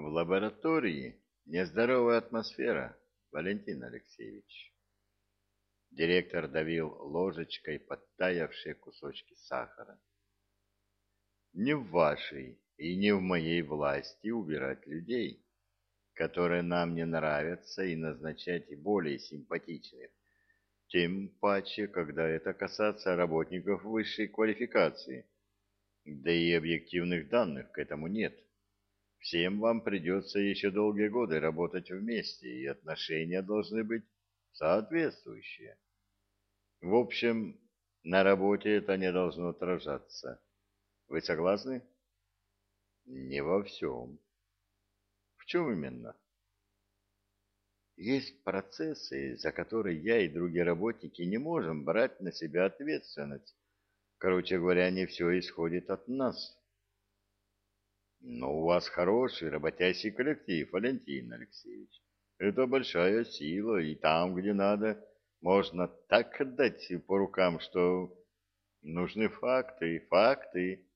В лаборатории нездоровая атмосфера, Валентин Алексеевич. Директор давил ложечкой подтаявшие кусочки сахара. Не в вашей и не в моей власти убирать людей, которые нам не нравятся, и назначать более симпатичных, тем паче, когда это касается работников высшей квалификации. Да и объективных данных к этому нет. Всем вам придется еще долгие годы работать вместе, и отношения должны быть соответствующие. В общем, на работе это не должно отражаться. Вы согласны? Не во всем. В чем именно? Есть процессы, за которые я и другие работники не можем брать на себя ответственность. Короче говоря, не все исходит от нас. Но у вас хороший работящий коллектив, Валентин Алексеевич. Это большая сила, и там, где надо, можно так отдать по рукам, что нужны факты, факты,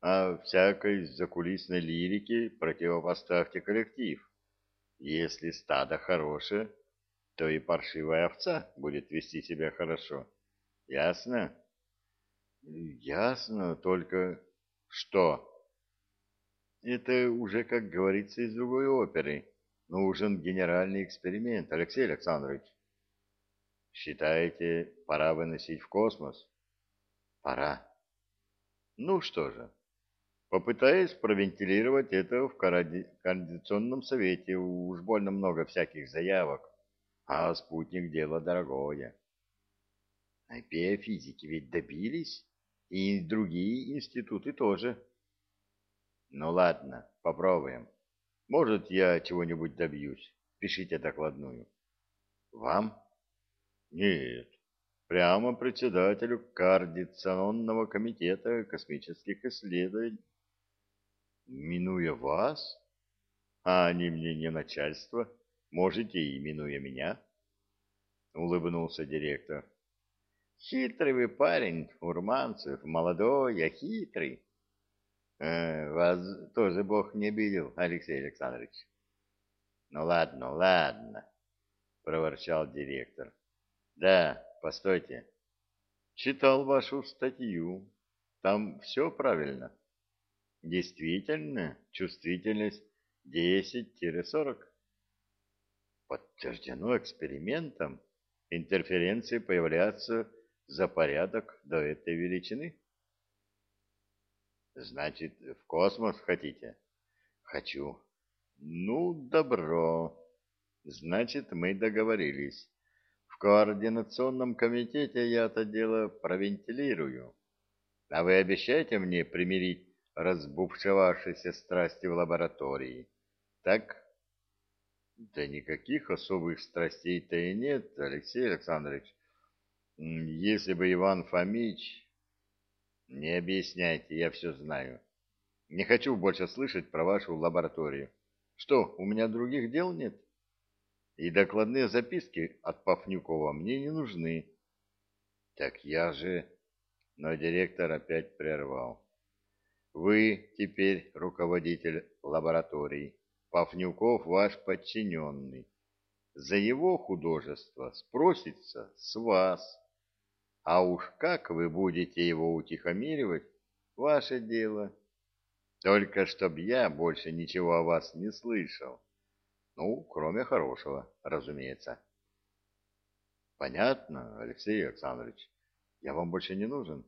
а всякой закулисной лирике противопоставьте коллектив. Если стадо хорошее, то и паршивая овца будет вести себя хорошо. Ясно? Ясно, только что? Это уже, как говорится, из другой оперы. Нужен генеральный эксперимент, Алексей Александрович. Считаете, пора выносить в космос? Пора. Ну что же, Попытаюсь провентилировать это в координационном совете. Уж больно много всяких заявок. А спутник — дело дорогое. А биофизики ведь добились. И другие институты тоже. Ну ладно, попробуем. Может, я чего-нибудь добьюсь. Пишите докладную. Вам? Нет. Прямо председателю Координационного комитета космических исследований минуя вас? А они мне не начальство. Можете и минуя меня. Улыбнулся директор. Хитрый вы парень, Урманцев, молодой, а хитрый. Э, вас тоже Бог не обидел, Алексей Александрович. Ну ладно, ладно, проворчал директор. Да, постойте. Читал вашу статью. Там все правильно. Действительно, чувствительность 10-40. Подтверждено экспериментом. Интерференции появляются за порядок до этой величины. Значит, в космос хотите? Хочу. Ну, добро. Значит, мы договорились. В координационном комитете я это дело провентилирую. А вы обещаете мне примирить разбушевавшейся страсти в лаборатории. Так? Да никаких особых страстей-то и нет, Алексей Александрович. Если бы Иван Фомич... Не объясняйте, я все знаю. Не хочу больше слышать про вашу лабораторию. Что, у меня других дел нет? И докладные записки от Пафнюкова мне не нужны. Так я же... Но директор опять прервал. Вы теперь руководитель лаборатории. Пафнюков ваш подчиненный. За его художество спросится с вас. А уж как вы будете его утихомиривать, ваше дело. Только чтоб я больше ничего о вас не слышал. Ну, кроме хорошего, разумеется. Понятно, Алексей Александрович. Я вам больше не нужен?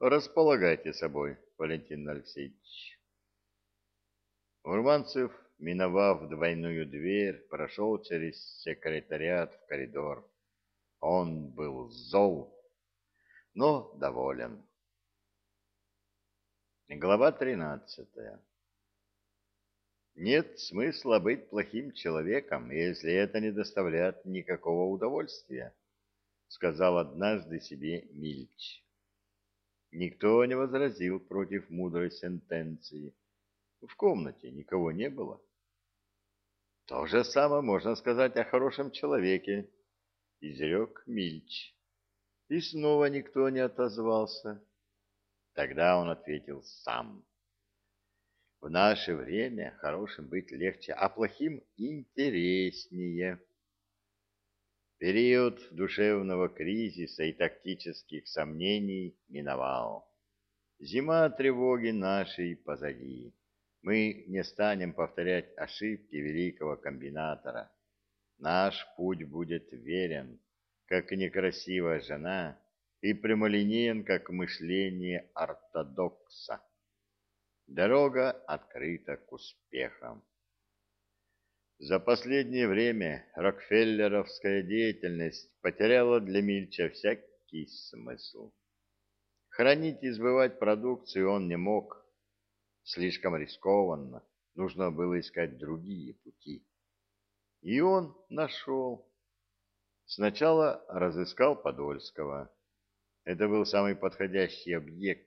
Располагайте собой, Валентин Алексеевич. Урманцев, миновав двойную дверь, прошел через секретариат в коридор. Он был зол, но доволен. Глава тринадцатая. Нет смысла быть плохим человеком, если это не доставляет никакого удовольствия, сказал однажды себе Мильч. Никто не возразил против мудрой сентенции. В комнате никого не было. То же самое можно сказать о хорошем человеке, изрек Мильч. И снова никто не отозвался. Тогда он ответил сам. В наше время хорошим быть легче, а плохим интереснее. Период душевного кризиса и тактических сомнений миновал. Зима тревоги нашей позади. Мы не станем повторять ошибки великого комбинатора. Наш путь будет верен, как некрасивая жена, и прямолинеен, как мышление ортодокса. Дорога открыта к успехам. За последнее время рокфеллеровская деятельность потеряла для Мильча всякий смысл. Хранить и сбывать продукцию он не мог. Слишком рискованно. Нужно было искать другие пути. И он нашел. Сначала разыскал Подольского. Это был самый подходящий объект.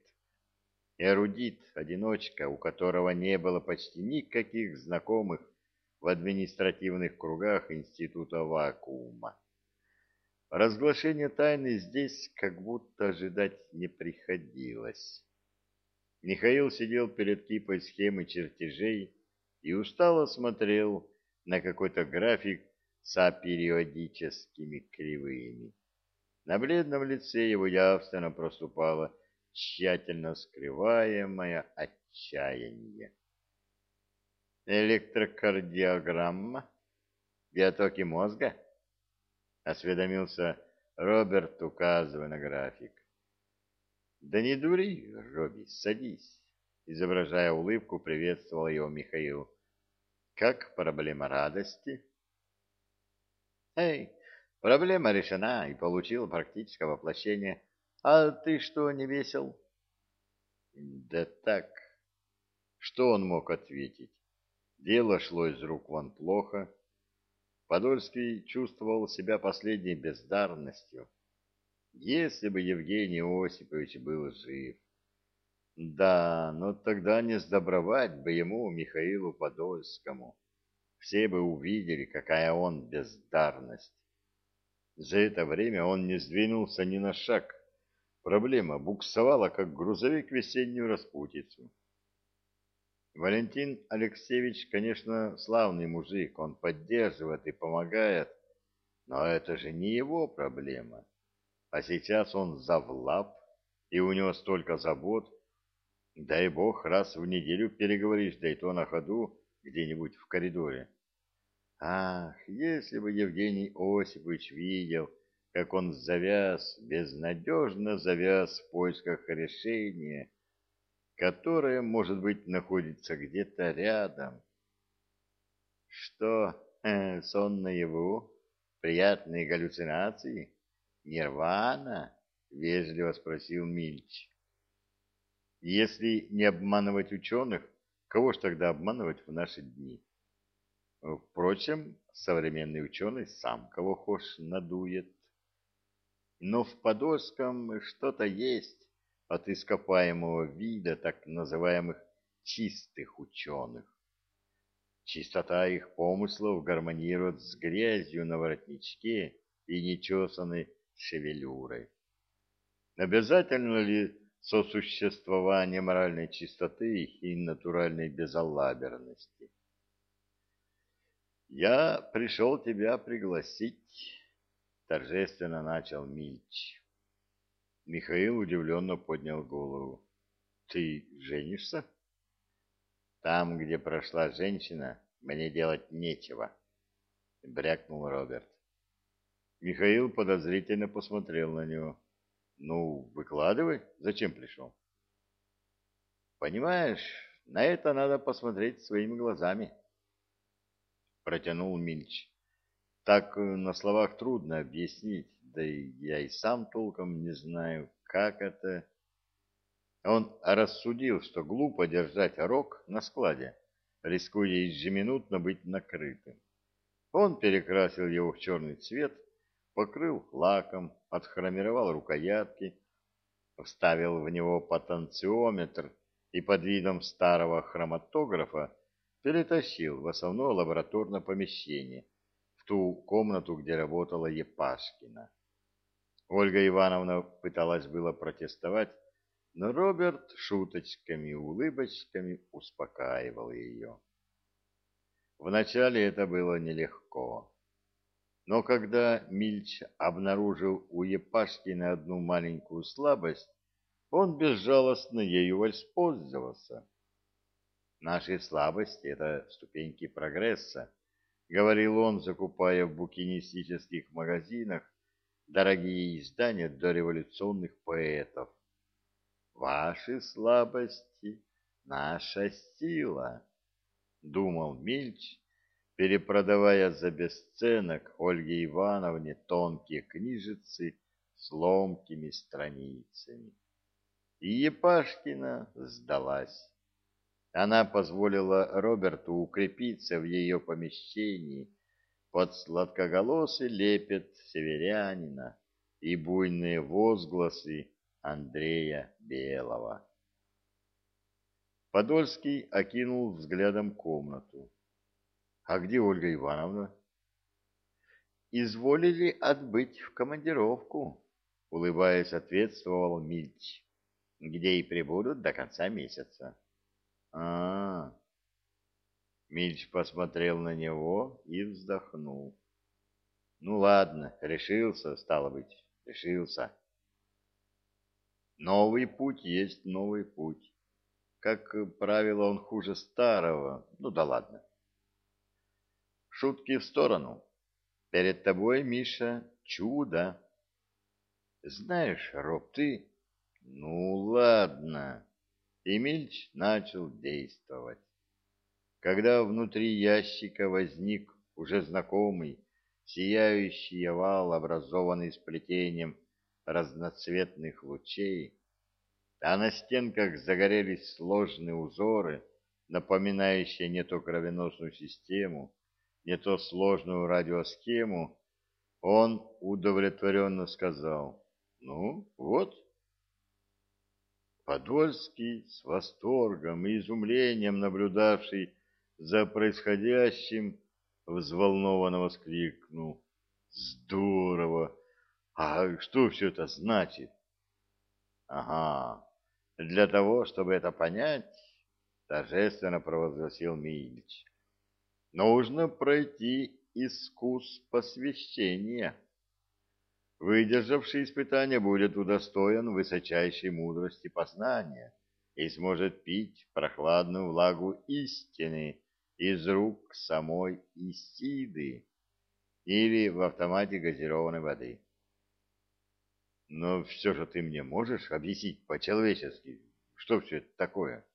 Эрудит, одиночка, у которого не было почти никаких знакомых в административных кругах института вакуума. Разглашение тайны здесь как будто ожидать не приходилось. Михаил сидел перед кипой схемы чертежей и устало смотрел на какой-то график с апериодическими кривыми. На бледном лице его явственно проступало тщательно скрываемое отчаяние электрокардиограмма, биотоки мозга? — осведомился Роберт, указывая на график. — Да не дури, Робби, садись, — изображая улыбку, приветствовал его Михаил. — Как проблема радости? — Эй, проблема решена и получила практическое воплощение. А ты что, не весел? — Да так. Что он мог ответить? Дело шло из рук вон плохо. Подольский чувствовал себя последней бездарностью. Если бы Евгений Осипович был жив. Да, но тогда не сдобровать бы ему, Михаилу Подольскому. Все бы увидели, какая он бездарность. За это время он не сдвинулся ни на шаг. Проблема буксовала, как грузовик весеннюю распутицу. Валентин Алексеевич, конечно, славный мужик, он поддерживает и помогает, но это же не его проблема. А сейчас он завлап, и у него столько забот. Дай бог, раз в неделю переговоришь, да и то на ходу, где-нибудь в коридоре. Ах, если бы Евгений Осипович видел, как он завяз, безнадежно завяз в поисках решения, которое, может быть, находится где-то рядом. Что, э, сон наяву? Приятные галлюцинации? Нирвана? Вежливо спросил Мильч. Если не обманывать ученых, кого ж тогда обманывать в наши дни? Впрочем, современный ученый сам кого хочешь надует. Но в Подольском что-то есть, от ископаемого вида так называемых чистых ученых. Чистота их помыслов гармонирует с грязью на воротничке и нечесанной шевелюрой. Обязательно ли сосуществование моральной чистоты и натуральной безалаберности? «Я пришел тебя пригласить», — торжественно начал Мильч. Михаил удивленно поднял голову. «Ты женишься?» «Там, где прошла женщина, мне делать нечего», — брякнул Роберт. Михаил подозрительно посмотрел на него. «Ну, выкладывай, зачем пришел?» «Понимаешь, на это надо посмотреть своими глазами», — протянул Мильч. «Так на словах трудно объяснить да и я и сам толком не знаю, как это. Он рассудил, что глупо держать рог на складе, рискуя ежеминутно быть накрытым. Он перекрасил его в черный цвет, покрыл лаком, отхромировал рукоятки, вставил в него потенциометр и под видом старого хроматографа перетащил в основное лабораторное помещение, в ту комнату, где работала Епашкина. Ольга Ивановна пыталась было протестовать, но Роберт шуточками и улыбочками успокаивал ее. Вначале это было нелегко. Но когда Мильч обнаружил у Епашкина одну маленькую слабость, он безжалостно ею воспользовался. Наши слабости — это ступеньки прогресса, — говорил он, закупая в букинистических магазинах дорогие издания дореволюционных поэтов. Ваши слабости — наша сила, — думал Мильч, перепродавая за бесценок Ольге Ивановне тонкие книжицы с ломкими страницами. И Епашкина сдалась. Она позволила Роберту укрепиться в ее помещении под сладкоголосый лепет северянина и буйные возгласы Андрея Белого. Подольский окинул взглядом комнату. А где Ольга Ивановна? Изволили отбыть в командировку, улыбаясь, ответствовал Мильч, где и прибудут до конца месяца. А, -а, -а. Мильч посмотрел на него и вздохнул. Ну ладно, решился, стало быть, решился. Новый путь есть новый путь. Как правило, он хуже старого. Ну да ладно. Шутки в сторону. Перед тобой, Миша, чудо. Знаешь, Роб, ты... Ну, ладно. И Мильч начал действовать. Когда внутри ящика возник уже знакомый, сияющий овал, образованный сплетением разноцветных лучей, а на стенках загорелись сложные узоры, напоминающие не то кровеносную систему, не то сложную радиосхему, он удовлетворенно сказал, «Ну, вот». Подольский, с восторгом и изумлением наблюдавший за происходящим, взволнованно воскликнул, «Здорово! А что все это значит?» «Ага, для того, чтобы это понять, торжественно провозгласил Мильч, нужно пройти искус посвящения. Выдержавший испытание будет удостоен высочайшей мудрости познания и сможет пить прохладную влагу истины из рук самой Исиды или в автомате газированной воды. Но все же ты мне можешь объяснить по-человечески, что все это такое?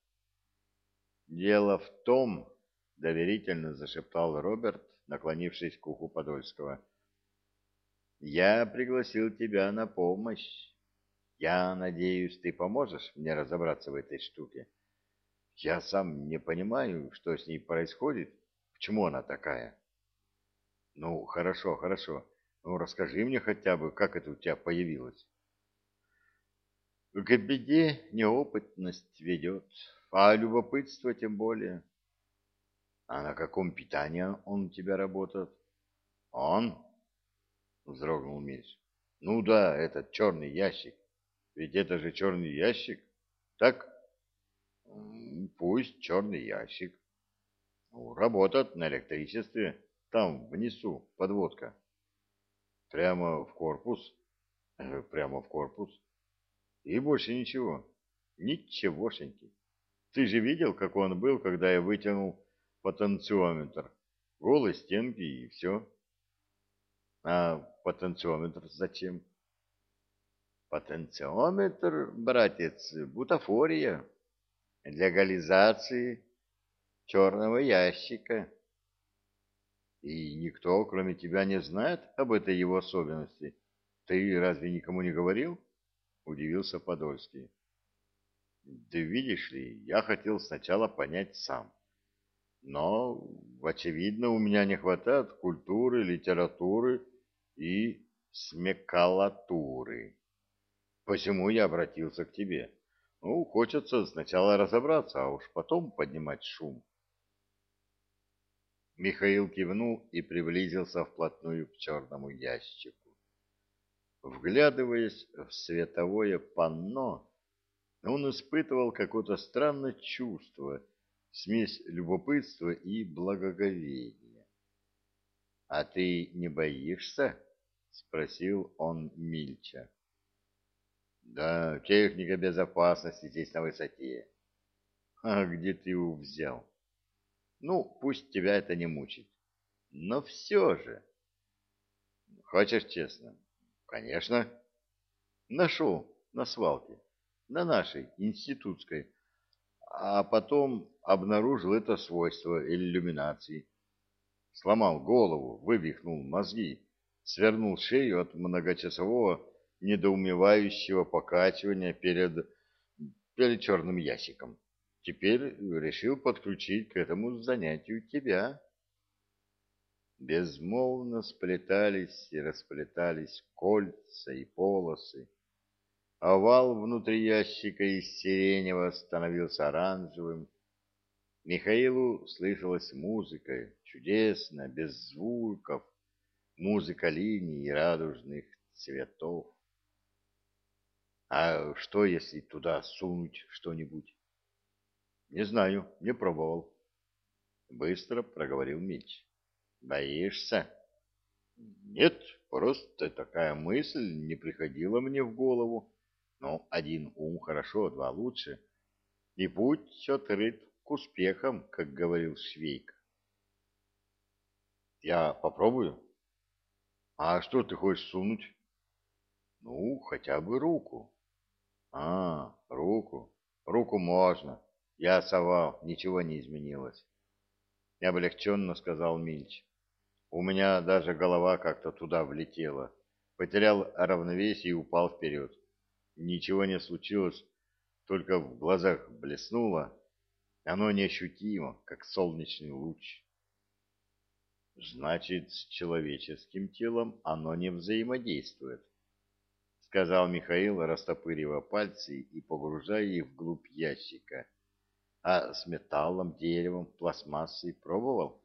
Дело в том, — доверительно зашептал Роберт, наклонившись к уху Подольского. «Я пригласил тебя на помощь. Я надеюсь, ты поможешь мне разобраться в этой штуке. Я сам не понимаю, что с ней происходит, почему она такая». «Ну, хорошо, хорошо. Ну, расскажи мне хотя бы, как это у тебя появилось». «К беде неопытность ведет, а любопытство тем более». А на каком питании он у тебя работает? Он? Вздрогнул Миш. Ну да, этот черный ящик. Ведь это же черный ящик. Так? Пусть черный ящик. Работает на электричестве. Там, внизу, подводка. Прямо в корпус. Э, прямо в корпус. И больше ничего. Ничегошеньки. Ты же видел, как он был, когда я вытянул потенциометр. Голые стенки и все. А потенциометр зачем? Потенциометр, братец, бутафория для легализации черного ящика. И никто, кроме тебя, не знает об этой его особенности. Ты разве никому не говорил? Удивился Подольский. Да видишь ли, я хотел сначала понять сам. Но, очевидно, у меня не хватает культуры, литературы и смекалатуры. Посему я обратился к тебе. Ну, хочется сначала разобраться, а уж потом поднимать шум. Михаил кивнул и приблизился вплотную к черному ящику. Вглядываясь в световое панно, он испытывал какое-то странное чувство, смесь любопытства и благоговения. — А ты не боишься? — спросил он Мильча. — Да, техника безопасности здесь на высоте. — А где ты его взял? — Ну, пусть тебя это не мучит. Но все же... — Хочешь честно? — Конечно. — Нашел на свалке на нашей, институтской, а потом обнаружил это свойство иллюминации. Сломал голову, вывихнул мозги, свернул шею от многочасового недоумевающего покачивания перед, перед черным ящиком. Теперь решил подключить к этому занятию тебя. Безмолвно сплетались и расплетались кольца и полосы, Овал внутри ящика из сиреневого становился оранжевым. Михаилу слышалась музыка, чудесная, без звуков, музыка линий и радужных цветов. А что, если туда сунуть что-нибудь? Не знаю, не пробовал. Быстро проговорил Мич. Боишься? Нет, просто такая мысль не приходила мне в голову. Ну, один ум хорошо, два лучше. И путь открыт к успехам, как говорил Швейк. Я попробую. А что ты хочешь сунуть? Ну, хотя бы руку. А, руку. Руку можно. Я совал, ничего не изменилось. Облегченно сказал Мильч. У меня даже голова как-то туда влетела. Потерял равновесие и упал вперед. Ничего не случилось, только в глазах блеснуло. Оно неощутимо, как солнечный луч. Значит, с человеческим телом оно не взаимодействует, сказал Михаил, растопыривая пальцы и погружая их вглубь ящика. А с металлом, деревом, пластмассой пробовал?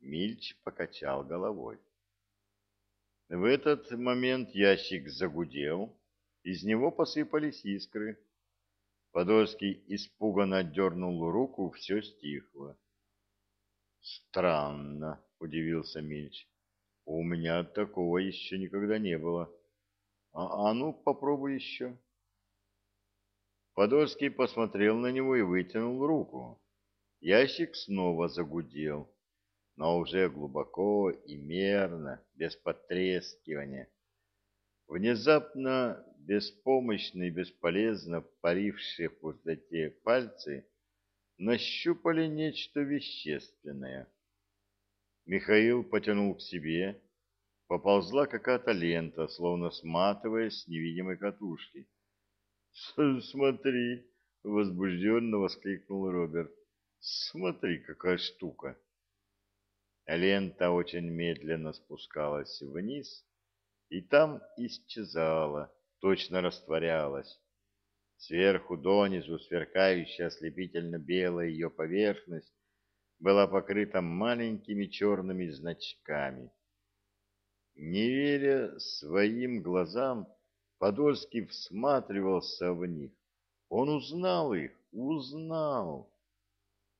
Мильч покачал головой. В этот момент ящик загудел, из него посыпались искры. Подольский испуганно отдернул руку, все стихло. «Странно», — удивился Мильч. «У меня такого еще никогда не было. А, а ну, попробуй еще». Подольский посмотрел на него и вытянул руку. Ящик снова загудел, но уже глубоко и мерно, без потрескивания. Внезапно беспомощно и бесполезно парившие в пустоте пальцы нащупали нечто вещественное. Михаил потянул к себе, поползла какая-то лента, словно сматываясь с невидимой катушки. «Смотри!» — возбужденно воскликнул Роберт. «Смотри, какая штука!» Лента очень медленно спускалась вниз и там исчезала, точно растворялась. Сверху донизу сверкающая ослепительно белая ее поверхность была покрыта маленькими черными значками. Не веря своим глазам, Подольский всматривался в них. Он узнал их, узнал.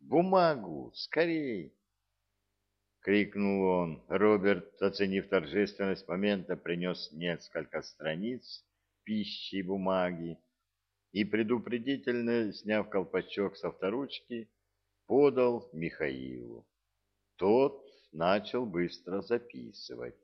«Бумагу! Скорей!» — крикнул он. Роберт, оценив торжественность момента, принес несколько страниц пищи и бумаги и, предупредительно сняв колпачок с авторучки, подал Михаилу. Тот начал быстро записывать.